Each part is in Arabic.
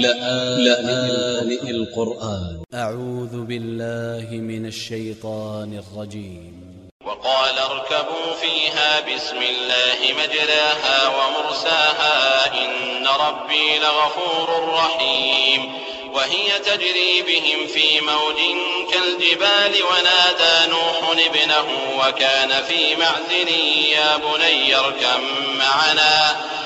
لآن القرآن. أ ع و ذ ب ا ل ل ه من ا ل ش ي ط ا ن ا ل ج ي م وقال اركبوا فيها بسم الله مجراها ومرساها إن ربي لغفور رحيم. وهي تجري بهم في موج كالجبال ونادى نوح ابنه وكان في معزل يا بني اركب معنا.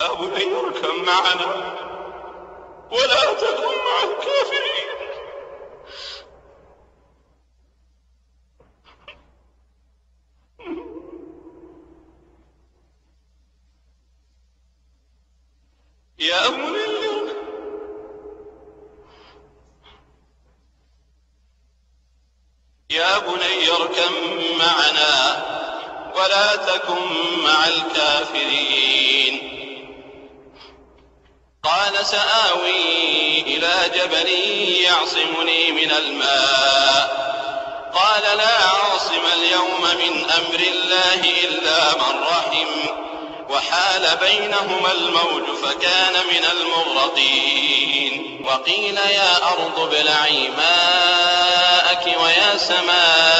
يا بني اركب معنا. ولا تكن مع الكافرين. يا بني يا بني اركب معنا. ولا تكن مع الكافرين. قال سآوي إلى جبل يعصمني من الماء. قال لا عاصم اليوم من أمر الله إلا من رحم. وحال بينهما الموج فكان من المغرقين. وقيل يا أرض ابلعي ماءك ويا سماء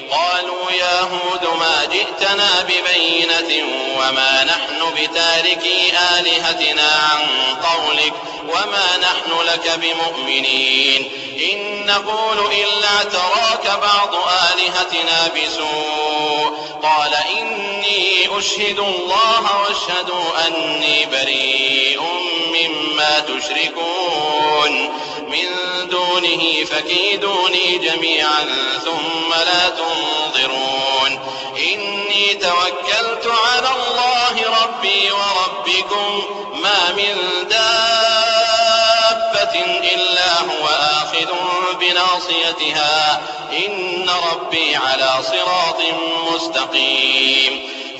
قالوا يا هود ما جئتنا ببينة وما نحن بتاركي آلهتنا عن قولك وما نحن لك بمؤمنين. إن نقول إلا اعتراك بعض آلهتنا بسوء. قال إني أشهد الله واشهدوا أني بريء مما تشركون. من دونه فكيدوني جميعا ثم لا تنظرون. إني توكلت على الله ربي وربكم. ما من دابة إلا هو آخذ بناصيتها. إن ربي على صراط مستقيم.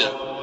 الغدر